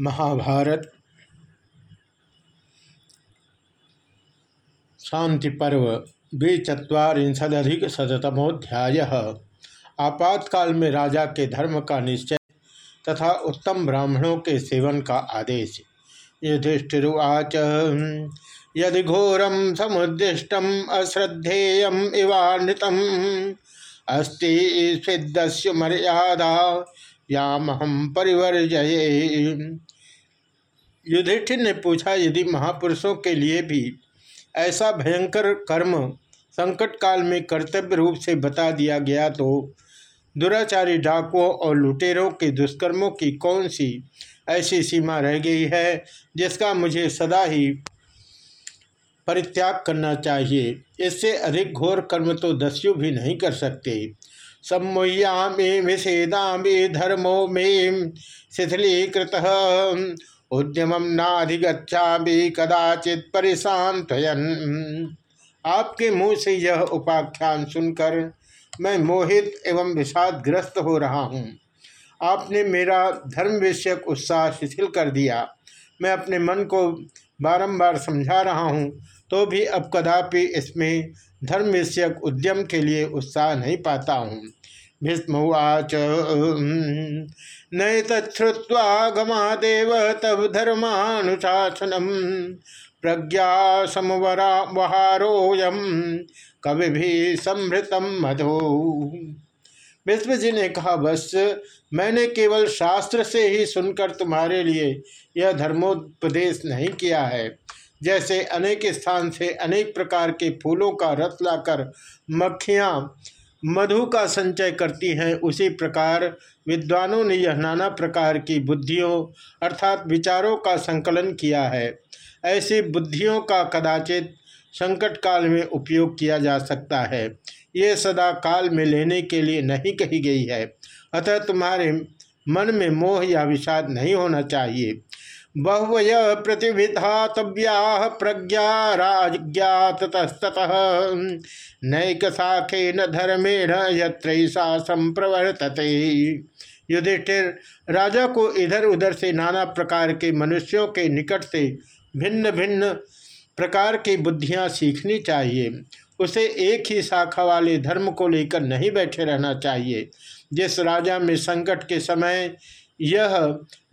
महाभारत शांति पर्व द्विचत्वारिंशदधिक शतमोध्याय आपातकाल में राजा के धर्म का निश्चय तथा उत्तम ब्राह्मणों के सेवन का आदेश। युधिष्ठिर्वाच, यदि घोरम समुदिष्टम अश्रद्धेयम इवानृतम अस्ति मर्यादा याम हम परिवर्जये। युधिष्ठिर ने पूछा, यदि महापुरुषों के लिए भी ऐसा भयंकर कर्म संकट काल में कर्तव्य रूप से बता दिया गया तो दुराचारी डाकुओं और लुटेरों के दुष्कर्मों की कौन सी ऐसी सीमा रह गई है, जिसका मुझे सदा ही परित्याग करना चाहिए? इससे अधिक घोर कर्म तो दस्यु भी नहीं कर सकते। सम्मुह्यामी विषेदामी धर्मो मे शिथिलीकृत। उद्यम नाधिगछा कदाचित परिशांतयन आपके मुँह से यह उपाख्यान सुनकर मैं मोहित एवं विषादग्रस्त हो रहा हूँ। आपने मेरा धर्म विषयक उत्साह शिथिल कर दिया। मैं अपने मन को बारंबार समझा रहा हूँ तो भी अब कदापि इसमें धर्म विषयक उद्यम के लिए उत्साह नहीं पाता हूँ। भीष्मवाच नई तत्वा गमादेव तब धर्मानुशासनम। प्रज्ञा समवरा वहारोयम कवि भी समृतम मधो। विष्णु जी ने कहा, बस, मैंने केवल शास्त्र से ही सुनकर तुम्हारे लिए यह धर्मोपदेश नहीं किया है। जैसे अनेक स्थान से अनेक प्रकार के फूलों का रस लाकर मक्खियाँ मधु का संचय करती हैं, उसी प्रकार विद्वानों ने यह नाना प्रकार की बुद्धियों अर्थात विचारों का संकलन किया है। ऐसी बुद्धियों का कदाचित संकट काल में उपयोग किया जा सकता है। ये सदा काल में लेने के लिए नहीं कही गई है। अतः तुम्हारे मन में मोह या विषाद नहीं होना चाहिए। बहुवय प्रतिविधातव्या प्रज्ञा राजज्ञातस्तः नैक साखे न धर्मेण यत्रैसा संप्रवर्तते। युधिष्ठिर, राजा को इधर उधर से नाना प्रकार के मनुष्यों के निकट से भिन्न भिन्न प्रकार की बुद्धियाँ सीखनी चाहिए। उसे एक ही शाखा वाले धर्म को लेकर नहीं बैठे रहना चाहिए। जिस राजा में संकट के समय यह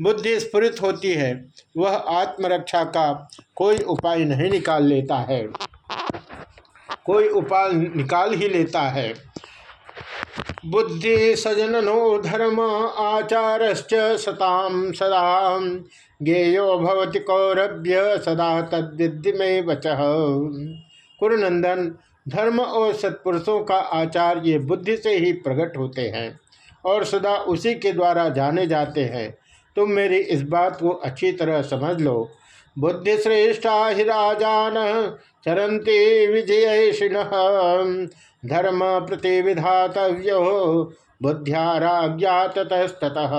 बुद्धि स्फुरित होती है, वह आत्मरक्षा का कोई उपाय नहीं निकाल लेता है। कोई उपाय निकाल ही लेता है। बुद्धि सजननो धर्म आचारश्च सताम सदा, गेयो भवति कौरभ्य सदा तद्विधि में वच कुरुनंदन धर्म और सत्पुरुषों का आचार ये बुद्धि से ही प्रकट होते हैं। और सदा उसी के द्वारा जाने जाते हैं। तुम मेरी इस बात को अच्छी तरह समझ लो। बुद्धि श्रेष्ठा ही राजान चरंती विजयशिन, धर्म प्रतिविधातव्यो बुद्धियाराज्ञाततस्तः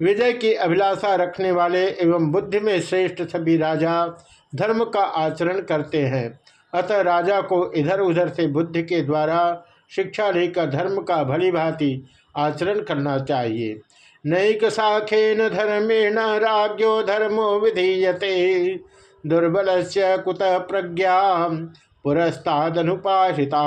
विजय की अभिलाषा रखने वाले एवं बुद्धि में श्रेष्ठ सभी राजा धर्म का आचरण करते हैं। अतः राजा को इधर उधर से बुद्धि के द्वारा शिक्षा लेकर धर्म का भली भांति आचरण करना चाहिए। नैक साखेन धर्मेण राज्यो धर्मो विधीयते। दुर्बल से कुत प्रज्ञा पुरस्तादनुपासिता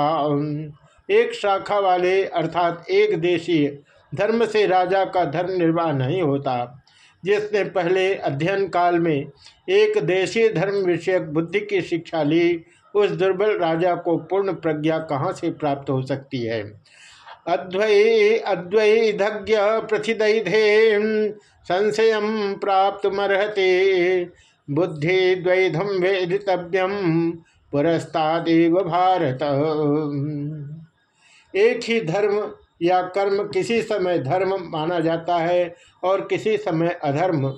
एक शाखा वाले अर्थात एक देशीय धर्म से राजा का धर्म निर्वाह नहीं होता। जिसने पहले अध्ययन काल में एक देशीय धर्म विषयक बुद्धि की शिक्षा ली उस दुर्बल राजा को पूर्ण प्रज्ञा कहाँ से प्राप्त हो सकती है? अद्वै अद्वैधज्ञ प्रथिदे संशय प्राप्त मरहते बुद्धि द्वैधम वेदितव्यम पुरस्तादेव भारत। एक ही धर्म या कर्म किसी समय धर्म माना जाता है और किसी समय अधर्म।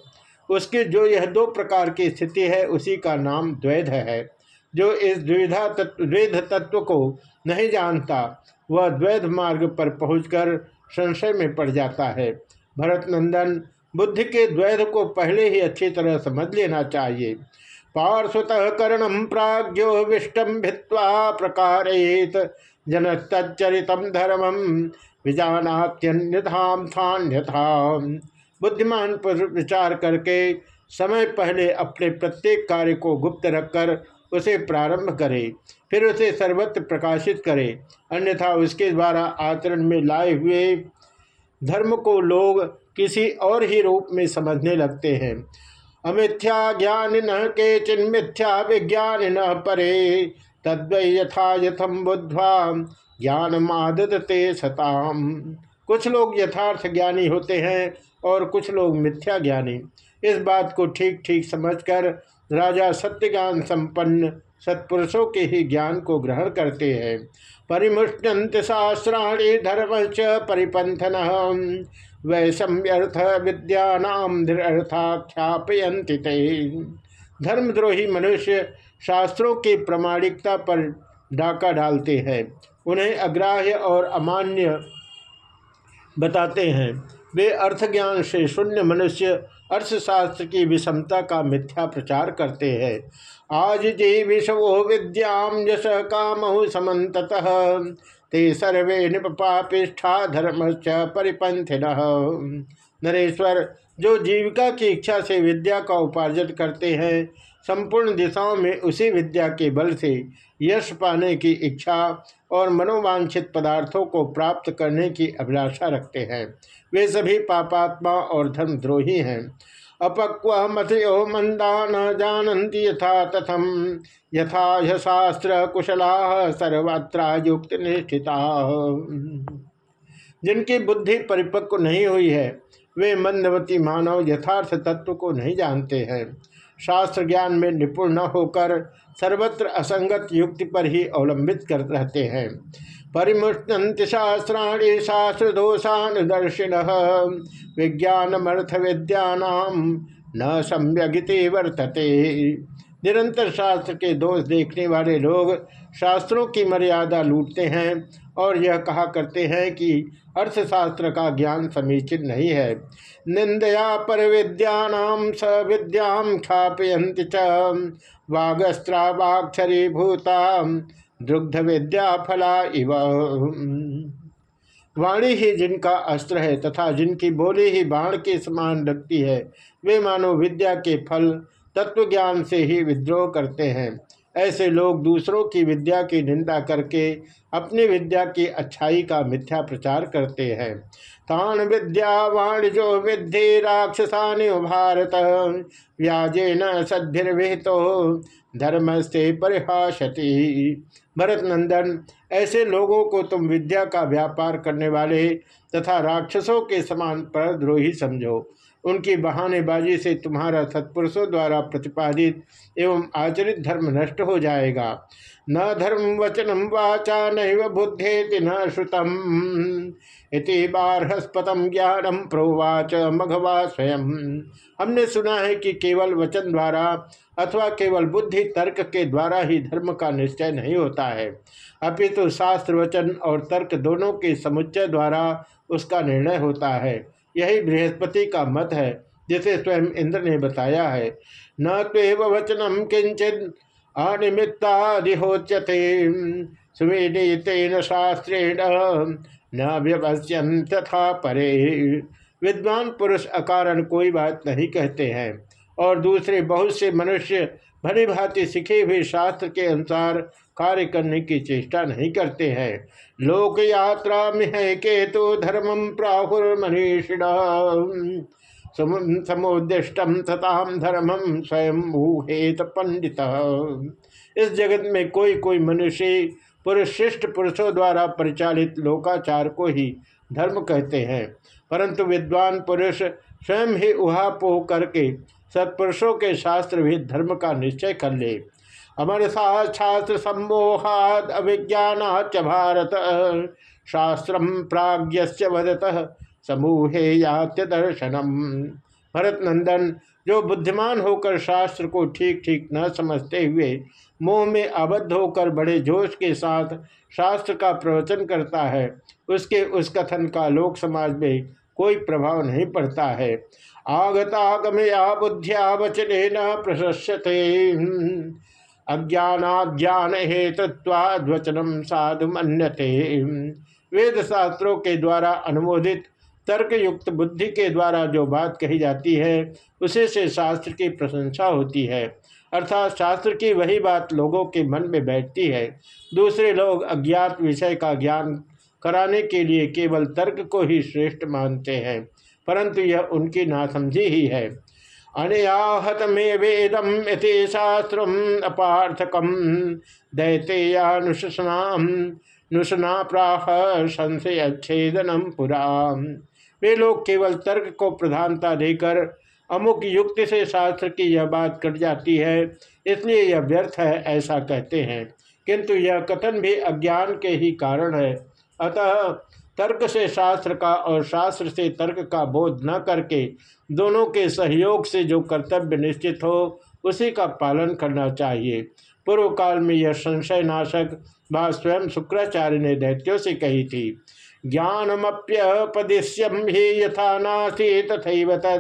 उसकी जो यह दो प्रकार की स्थिति है, उसी का नाम द्वैध है। जो इस द्विधा तत्व द्वैध तत्व को नहीं जानता, वह द्वैध मार्ग पर पहुंचकर संशय में पड़ जाता है। भरत नंदन बुद्धि के द्वैध को पहले ही अच्छी तरह समझ लेना चाहिए। पार्श्वतः करणम प्राज्ञो विष्टम भित्वा प्रकारेत जन तच्चरितम धर्मम विजानात्यन्यथाम थान्यथा बुद्धिमान पर विचार करके समय पहले अपने प्रत्येक कार्य को गुप्त रखकर उसे प्रारंभ करे, फिर उसे सर्वत्र प्रकाशित करे। अन्यथा उसके द्वारा आचरण में लाए हुए धर्म को लोग किसी और ही रूप में समझने लगते हैं। अमिथ्या ज्ञान न के चिन्ह मिथ्या विज्ञान न परे, तद्वै यथा यथम बुद्धवा ज्ञान मादते सताम। कुछ लोग यथार्थ ज्ञानी होते हैं और कुछ लोग मिथ्या ज्ञानी। इस बात को ठीक ठीक समझकर राजा सत्य ज्ञान संपन्न सत्पुरुषों के ही ज्ञान को ग्रहण करते हैं। परिमुष्टंत शास्त्राणी धर्म च परिपंथन वैषम्यर्थ विद्यानाम धर्मद्रोही मनुष्य शास्त्रों की प्रमाणिकता पर डाका डालते हैं। उन्हें अग्राह्य और अमान्य बताते हैं। वे अर्थ ज्ञान से शून्य मनुष्य अर्थशास्त्र की विषमता का मिथ्या प्रचार करते हैं। आज जी विषवो विद्याम यश काम समत ते सर्वे निपापिष्ठा धर्म च परिपंथिन नरेश्वर, जो जीविका की इच्छा से विद्या का उपार्जन करते हैं, संपूर्ण दिशाओं में उसी विद्या के बल से यश पाने की इच्छा और मनोवांछित पदार्थों को प्राप्त करने की अभिलाषा रखते हैं। वे सभी पापात्मा और धर्मद्रोही हैं। अपक्व मथयो मंदा न जानती यथा तथम। यथा शास्त्र कुशला सर्वत्र युक्त निष्ठिता। जिनकी बुद्धि परिपक्व नहीं हुई है, वे मंदवती मानव यथार्थ तत्व को नहीं जानते हैं। शास्त्र ज्ञान में निपुण न होकर सर्वत्र असंगत युक्ति पर ही अवलंबित कर रहते हैं। परिमुष्ट शास्त्राणी शास्त्र दोषानुदर्शिन विज्ञानमर्थ विद्या न सम्यगिति वर्तते। निरंतर शास्त्र के दोष देखने वाले लोग शास्त्रों की मर्यादा लूटते हैं और यह कहा करते हैं कि अर्थशास्त्र का ज्ञान समीचीन नहीं है। निंदया पर विद्याम ख्यापयंत च। वागस्त्रावाक्षरी भूता दुग्ध विद्या फला इव। वाणी ही जिनका अस्त्र है तथा जिनकी बोली ही बाण के समान लगती है, वे मानो विद्या के फल तत्व ज्ञान से ही विद्रोह करते हैं। ऐसे लोग दूसरों की विद्या की निंदा करके अपनी विद्या की अच्छाई का मिथ्या प्रचार करते हैं। तान विद्या वाणिजो विद्धि राक्षसानि भारत व्याजे न सद्भिर्विहितो, धर्म से परिहासती। भरत नंदन ऐसे लोगों को तुम विद्या का व्यापार करने वाले तथा राक्षसों के समान परद्रोही समझो। उनकी बहानेबाजी से तुम्हारा सत्पुरुषों द्वारा प्रतिपादित एवं आचरित धर्म नष्ट हो जाएगा। न धर्म वचनम वाचा नैव बुद्धेति न श्रुतम। इति बारहस्पतम ज्ञानम प्रोवाच मघवा स्वयं। हमने सुना है कि केवल वचन द्वारा अथवा केवल बुद्धि तर्क के द्वारा ही धर्म का निश्चय नहीं होता है। अपितु तो शास्त्र वचन और तर्क दोनों के समुच्चय द्वारा उसका निर्णय होता है। यही बृहस्पति का मत है, जिसे स्वयं इंद्र ने बताया है। न तो वचनम किंचित अनिमित्तादिहोच्यते। सुवेदितेन शास्त्रेण न व्यवस्यन तथा परे। विद्वान पुरुष अकारण कोई बात नहीं कहते हैं, और दूसरे बहुत से मनुष्य भली भांति सीखे हुए शास्त्र के अनुसार कार्य करने की चेष्टा नहीं करते हैं। लोक यात्रा में है केतु धर्मम प्राहुर्मनीषिण। समुदिष्टम तथाम धर्मम स्वयं भूहेत पंडित। इस जगत में कोई कोई मनुष्य पुरुष श्रेष्ठ पुरुषों द्वारा परिचालित लोकाचार को ही धर्म कहते हैं। परंतु विद्वान पुरुष स्वयं ही उहापोह करके सत्पुरुषों के शास्त्र भी धर्म का निश्चय कर ले। अमर शास्त्र सम्मोहाद अभिज्ञान च भारत। शास्त्र प्राज्ञ वदत, समूहे यात्य दर्शनम। भरत नंदन जो बुद्धिमान होकर शास्त्र को ठीक ठीक न समझते हुए मोह में आबद्ध होकर बड़े जोश के साथ शास्त्र का प्रवचन करता है, उसके उस कथन का लोक समाज में कोई प्रभाव नहीं पड़ता है। आगतागमया बुद्धिया वचने न प्रशस्यते। अज्ञानाज्ञान हेतुत्वाद्वचनम साधु मन्यते वेद शास्त्रों के द्वारा अनुमोदित तर्क युक्त बुद्धि के द्वारा जो बात कही जाती है, उसे से शास्त्र की प्रशंसा होती है। अर्थात शास्त्र की वही बात लोगों के मन में बैठती है। दूसरे लोग अज्ञात विषय का ज्ञान कराने के लिए केवल तर्क को ही श्रेष्ठ मानते हैं, परंतु यह उनकी नासमझी ही है। अनयाहत में वेदम इति शास्त्र अपार्थकम दैतेयानुशना नुसना प्राह संशय छेदनम पुरा। वे लोग केवल तर्क को प्रधानता देकर अमुक युक्ति से शास्त्र की यह बात कट जाती है, इसलिए यह व्यर्थ है, ऐसा कहते हैं। किंतु यह कथन भी अज्ञान के ही कारण है। अतः तर्क से शास्त्र का और शास्त्र से तर्क का बोध न करके दोनों के सहयोग से जो कर्तव्य निश्चित हो, उसी का पालन करना चाहिए। पूर्व काल में यह संशय नाशक बात स्वयं शुक्राचार्य ने दैत्यों से कही थी ज्ञानमप्यपदिश्यम ही यथा नासी तथा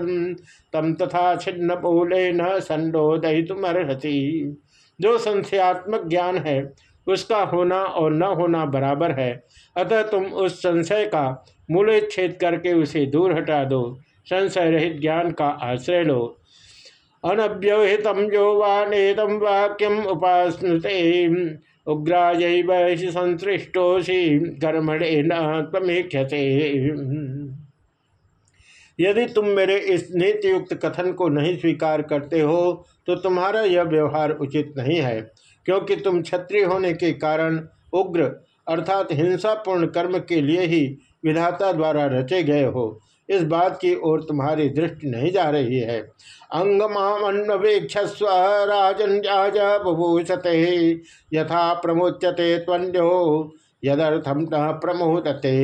तम तथा छिन्न बोले न संडोदयितुमर्हति जो संशयात्मक ज्ञान है उसका होना और न होना बराबर है। अतः तुम उस संशय का मूल छेद करके उसे दूर हटा दो। संशय रहित ज्ञान का आश्रय लो। अनव्यवहित जो वानेदम वाक्यम उपासनुते। उग्राय संसृष्टोसी कर्मणे नमेक्षते यदि तुम मेरे इस नीतियुक्त कथन को नहीं स्वीकार करते हो तो तुम्हारा यह व्यवहार उचित नहीं है। क्योंकि तुम क्षत्रिय होने के कारण उग्र अर्थात हिंसापूर्ण कर्म के लिए ही विधाता द्वारा रचे गए हो। इस बात की ओर तुम्हारी दृष्टि नहीं जा रही है। अंगमामन्वेक्षस्व राजन बभूषते यथा प्रमोच्यते त्वन्यो यदर्थम न प्रमोदते।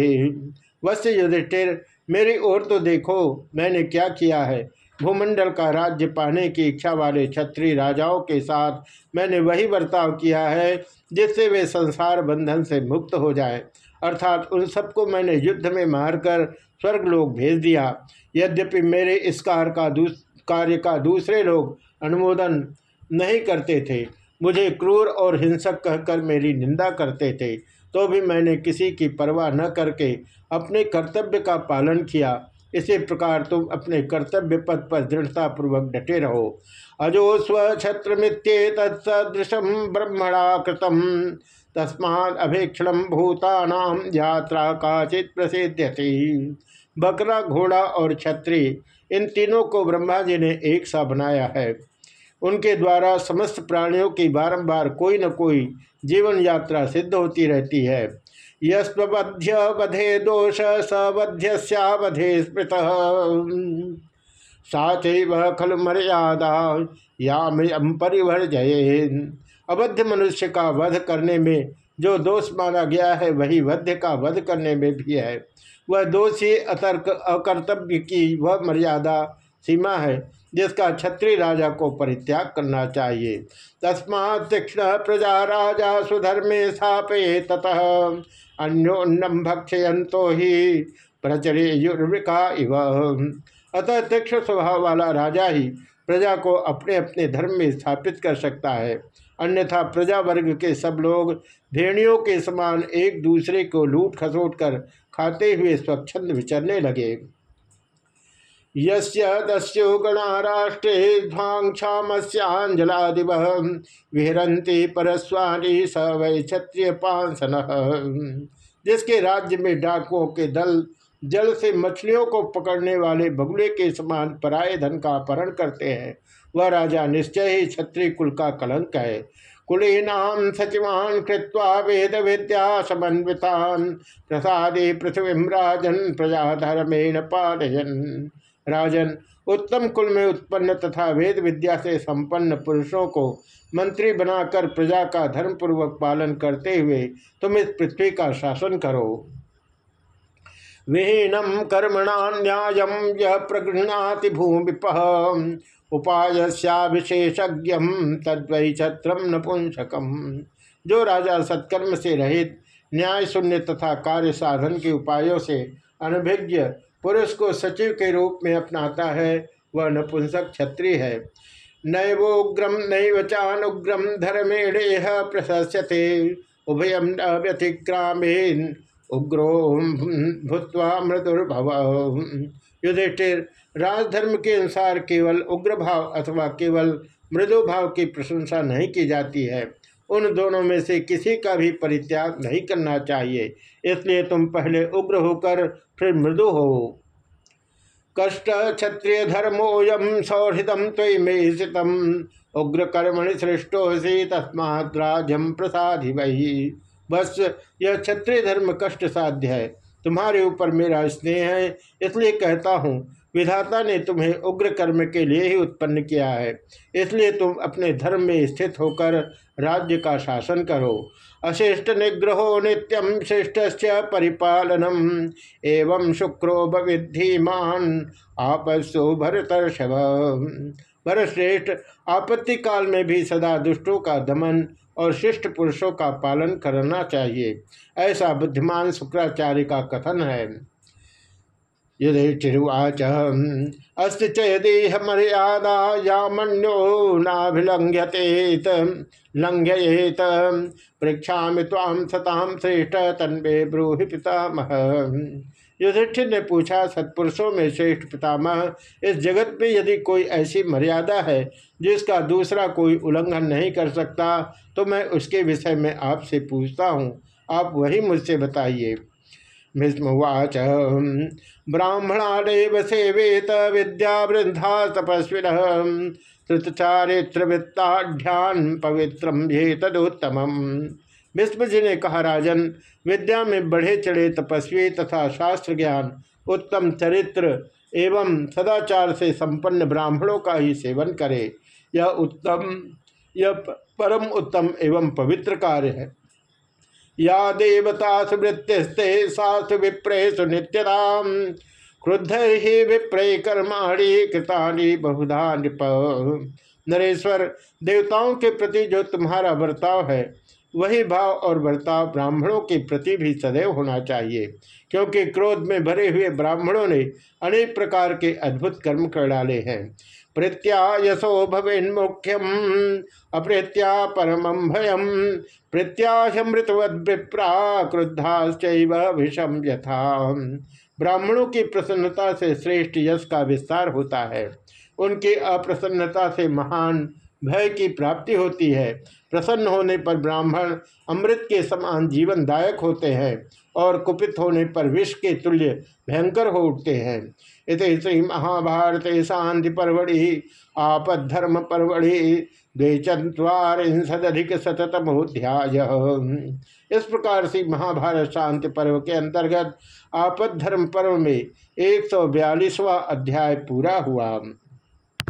वश्य युधिष्ठिर, मेरी ओर तो देखो, मैंने क्या किया है? भूमंडल का राज्य पाने की इच्छा वाले क्षत्रिय राजाओं के साथ मैंने वही बर्ताव किया है, जिससे वे संसार बंधन से मुक्त हो जाए। अर्थात उन सबको मैंने युद्ध में मारकर स्वर्गलोक भेज दिया। यद्यपि मेरे इस कार्य का दूस, कार्य का दूसरे लोग अनुमोदन नहीं करते थे, मुझे क्रूर और हिंसक कहकर मेरी निंदा करते थे तो भी मैंने किसी की परवाह न करके अपने कर्तव्य का पालन किया। इसी प्रकार तुम अपने कर्तव्य पद पर दृढ़ता पूर्वक डटे रहो। अजो स्वक्षत्र मित्ये तत्सदृशम ब्रह्मणा कृतम तस्माद अभीक्षण भूतानाम यात्रा काचित प्रसिद्ध बकरा, घोड़ा और छत्री इन तीनों को ब्रह्मा जी ने एक सा बनाया है। उनके द्वारा समस्त प्राणियों की बारंबार कोई न कोई जीवन यात्रा सिद्ध होती रहती है। यस्वध्य वधे दोष सवध्य स्मृत। वह खल मर्यादा, या परिभर जये अवध्य मनुष्य का वध करने में जो दोष माना गया है, वही वध्य का वध करने में भी है। वह दोषी अतर्क, अकर्तव्य की वह मर्यादा सीमा है, जिसका छत्री राजा को परित्याग करना चाहिए। तस्मा तीक्षण प्रजा राजा सुधर्मे स्थापे ततः अन्योन्नम भक्षयंतो ही प्रचरे युर्विका इव। अतः तीक्ष्ण स्वभाव वाला राजा ही प्रजा को अपने अपने धर्म में स्थापित कर सकता है। अन्यथा प्रजा वर्ग के सब लोग भेड़ियों के समान एक दूसरे को लूट खसोट कर खाते हुए स्वच्छंद विचरने लगे। यस्य गणा राष्ट्रे ध्वांक्षामस्यांजलादिव विहरती परस्वाणी स वै क्षत्रिय पांसन। जिसके राज्य में डाकुओं के दल, जल से मछलियों को पकड़ने वाले बगुले के समान पराये धन का अपहरण करते हैं। वह राजा निश्चय ही क्षत्रिय कुल का कलंक है। कुलीनाम सचिवान कृत्वा वेद विद्या समन्वितान। प्रसादे पृथ्वी राजन प्रजा धर्मेण पालयन। राजन, उत्तम कुल में उत्पन्न तथा वेद विद्या से संपन्न पुरुषों को मंत्री बनाकर प्रजा का धर्मपूर्वक पालन करते हुए तुम इस पृथ्वी का शासन करो। विहीनम कर्मणा न्याय यह प्रगृहणाति भूमिप। उपायस्याभिशेषज्ञ तद्वै छत्रम नपुंसकम जो राजा सत्कर्म से रहित न्याय शून्य तथा कार्य साधन के उपायों से अनभिज्ञ पुरुष को सचिव के रूप में अपनाता है, वह नपुंसक क्षत्रिय है। नैवोग्रम नैव चानुग्रम धर्मेण प्रशस्यते उभयम व्यतिक्रामेन उग्रो भूतवा मृदुर्भव। युधिष्ठिर, राजधर्म के अनुसार केवल उग्र भाव अथवा केवल मृदु भाव की प्रशंसा नहीं की जाती है। उन दोनों में से किसी का भी परित्याग नहीं करना चाहिए। इसलिए तुम पहले उग्र होकर फिर मृदु हो। कष्ट क्षत्रिय धर्मोयम सौहृदम तय में स्थित उग्र कर्मणि सृष्टो से तस्माद्राजम प्रसादि वही बस, यह क्षत्रिय धर्म कष्ट साध्य है। तुम्हारे ऊपर मेरा स्नेह है, इसलिए कहता हूँ विधाता ने तुम्हें उग्र कर्म के लिए ही उत्पन्न किया है। इसलिए तुम अपने धर्म में स्थित होकर राज्य का शासन करो। अशिष्ट निग्रहो नित्यम शिष्ट परिपालनम, एवं शुक्रो विद्धिमान आपसो भरतर्षभ। भरतश्रेष्ठ, आपत्ति काल में भी सदा दुष्टों का दमन और शिष्ट पुरुषों का पालन करना चाहिए। ऐसा बुद्धिमान शुक्राचार्य का कथन है। युधिष्ठिर्वाच अस्त च देह मर्यादा या मन्यो नाभिलंघ्यते लंघ्येत परीक्षा ताम सताम श्रेष्ठ तन्वे ब्रूहि पितामह। युधिष्ठिर ने पूछा, सत्पुरुषों में श्रेष्ठ पितामह, इस जगत में यदि कोई ऐसी मर्यादा है जिसका दूसरा कोई उल्लंघन नहीं कर सकता तो मैं उसके विषय में आपसे पूछता हूँ। आप वही मुझसे बताइए। भीष्मवाच। ब्राह्मणादेव सेवेत विद्या वृद्धा तपस्विन। वृत्ताढ़्यान पवित्रम ये तदुत्तम भीष्म जी ने कहा, राजन, विद्या में बढ़े चढ़े तपस्वी तथा शास्त्र ज्ञान उत्तम चरित्र एवं सदाचार से संपन्न ब्राह्मणों का ही सेवन करे। यह उत्तम, यह परम उत्तम एवं पवित्र कार्य है। या देवता सुवृत्तिस्ते सासु विप्रेशु नित्यता क्रुद्ध ही विप्रय कर्माणी कृतानी बहुधा नृप। नरेश्वर, देवताओं के प्रति जो तुम्हारा बर्ताव है, वही भाव और बर्ताव ब्राह्मणों के प्रति भी सदैव होना चाहिए, क्योंकि क्रोध में भरे हुए ब्राह्मणों ने अनेक प्रकार के अद्भुत कर्म कर डाले हैं। प्रत्यायसो भवेन मुख्यम अप्रत्या परम भयम। प्रत्याशमृतवद विप्रा क्रुद्धाश्च विषम यथा। ब्राह्मणों की प्रसन्नता से श्रेष्ठ यश का विस्तार होता है। उनकी अप्रसन्नता से महान भय की प्राप्ति होती है। प्रसन्न होने पर ब्राह्मण अमृत के समान जीवनदायक होते हैं। और कुपित होने पर विष के तुल्य भयंकर हो उठते हैं। इत श्री महाभारत शांति परवड़ि आपद्धर्म परवड़ि द्विचत्वारिशदिक शतमोध्याय इस प्रकार से महाभारत शांति पर्व के अंतर्गत आपद धर्म पर्व में एक सौ अध्याय पूरा हुआ।